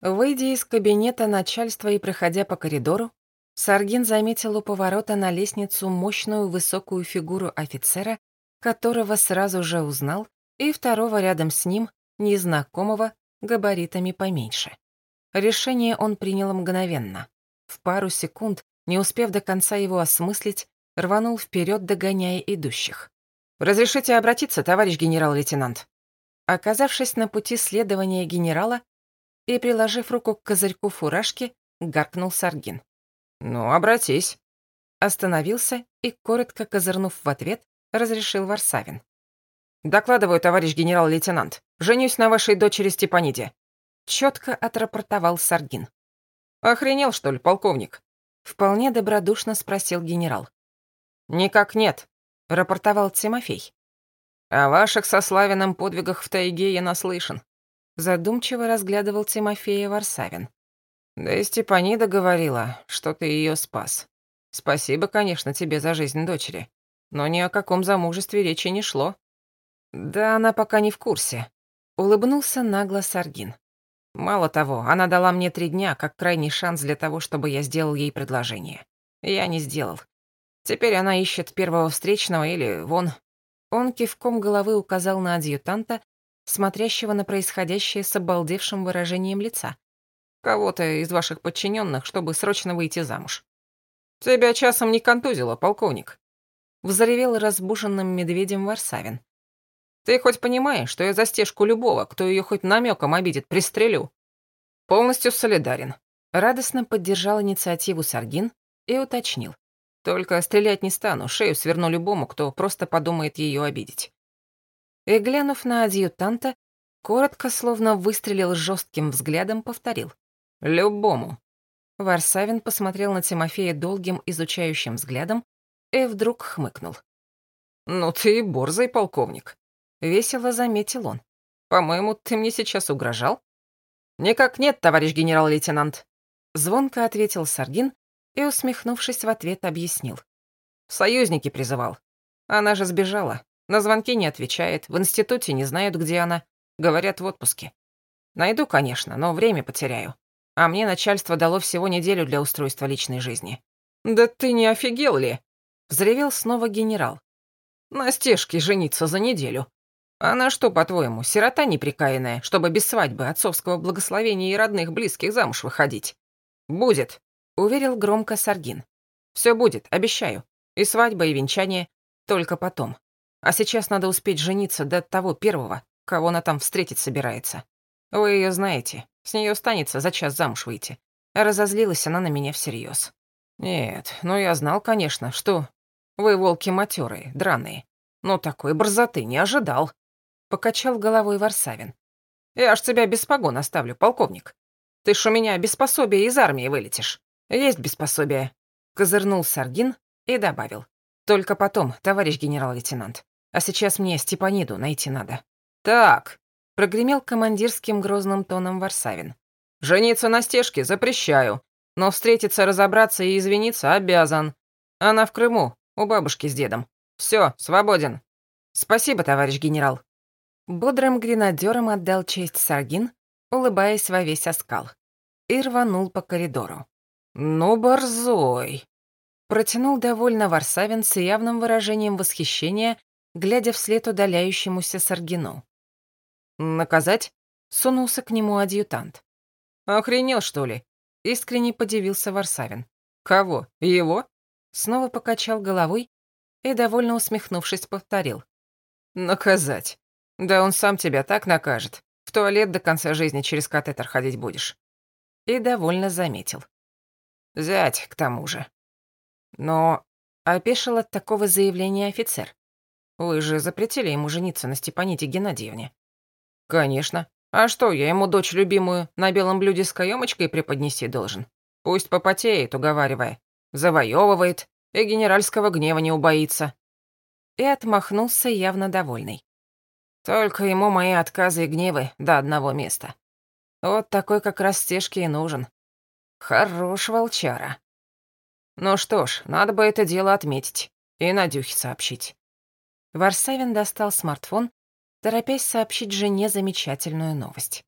Выйдя из кабинета начальства и проходя по коридору, Саргин заметил у поворота на лестницу мощную высокую фигуру офицера, которого сразу же узнал, и второго рядом с ним, незнакомого, габаритами поменьше. Решение он принял мгновенно. В пару секунд, не успев до конца его осмыслить, рванул вперед, догоняя идущих. «Разрешите обратиться, товарищ генерал-лейтенант?» Оказавшись на пути следования генерала и приложив руку к козырьку фуражки, гаркнул Саргин. «Ну, обратись». Остановился и, коротко козырнув в ответ, разрешил Варсавин. «Докладываю, товарищ генерал-лейтенант. Женюсь на вашей дочери Степаниде». Четко отрапортовал Саргин. «Охренел, что ли, полковник?» Вполне добродушно спросил генерал. «Никак нет», — рапортовал Тимофей. «О ваших со Славиным подвигах в тайге я наслышан», — задумчиво разглядывал Тимофея Варсавин. Да и Степанида говорила, что ты ее спас. Спасибо, конечно, тебе за жизнь дочери. Но ни о каком замужестве речи не шло. Да она пока не в курсе. Улыбнулся нагло Саргин. Мало того, она дала мне три дня как крайний шанс для того, чтобы я сделал ей предложение. Я не сделал. Теперь она ищет первого встречного или вон. Он кивком головы указал на адъютанта, смотрящего на происходящее с обалдевшим выражением лица кого-то из ваших подчиненных, чтобы срочно выйти замуж. Тебя часом не контузило, полковник. Взревел разбуженным медведем Варсавин. Ты хоть понимаешь, что я за стежку любого, кто ее хоть намеком обидит, пристрелю? Полностью солидарен. Радостно поддержал инициативу Саргин и уточнил. Только стрелять не стану, шею сверну любому, кто просто подумает ее обидеть. И, глянув на адъютанта, коротко, словно выстрелил жестким взглядом, повторил. Любому. Варсавин посмотрел на Тимофея долгим изучающим взглядом и вдруг хмыкнул. «Ну ты и борзый полковник», — весело заметил он. «По-моему, ты мне сейчас угрожал?» «Никак нет, товарищ генерал-лейтенант», — звонко ответил Саргин и, усмехнувшись в ответ, объяснил. «Союзники призывал. Она же сбежала. На звонки не отвечает, в институте не знают, где она. Говорят, в отпуске. Найду, конечно, но время потеряю а мне начальство дало всего неделю для устройства личной жизни. «Да ты не офигел ли?» — взревел снова генерал. «На стежке жениться за неделю. Она что, по-твоему, сирота неприкаянная, чтобы без свадьбы, отцовского благословения и родных близких замуж выходить?» «Будет», — уверил громко Саргин. «Все будет, обещаю. И свадьба, и венчание. Только потом. А сейчас надо успеть жениться до того первого, кого она там встретить собирается. Вы ее знаете. С нее останется за час замуж выйти. Разозлилась она на меня всерьез. Нет, ну я знал, конечно, что вы волки матерые, драные. Но такой борзоты не ожидал. Покачал головой Варсавин. Я аж тебя без погон оставлю, полковник. Ты ж у меня без пособия из армии вылетишь. Есть без пособия. Козырнул Саргин и добавил. Только потом, товарищ генерал-лейтенант. А сейчас мне Степаниду найти надо. Так, прогремел командирским грозным тоном Варсавин. «Жениться на стежке запрещаю, но встретиться, разобраться и извиниться обязан. Она в Крыму, у бабушки с дедом. Все, свободен. Спасибо, товарищ генерал». Бодрым гренадером отдал честь Саргин, улыбаясь во весь оскал, и рванул по коридору. «Ну, борзой!» Протянул довольно Варсавин с явным выражением восхищения, глядя вслед удаляющемуся Саргину. «Наказать?» — сунулся к нему адъютант. «Охренел, что ли?» — искренне подивился Варсавин. «Кого? Его?» Снова покачал головой и, довольно усмехнувшись, повторил. «Наказать? Да он сам тебя так накажет. В туалет до конца жизни через катетер ходить будешь». И довольно заметил. «Зять, к тому же». Но опешил от такого заявления офицер. «Вы же запретили ему жениться на Степаните Геннадьевне». «Конечно. А что, я ему дочь любимую на белом блюде с каемочкой преподнести должен? Пусть попотеет, уговаривая. Завоевывает и генеральского гнева не убоится». И отмахнулся явно довольный. Только ему мои отказы и гневы до одного места. Вот такой как раз стежки и нужен. Хорош волчара. Ну что ж, надо бы это дело отметить и Надюхе сообщить. Варсавин достал смартфон торопясь сообщить жене замечательную новость.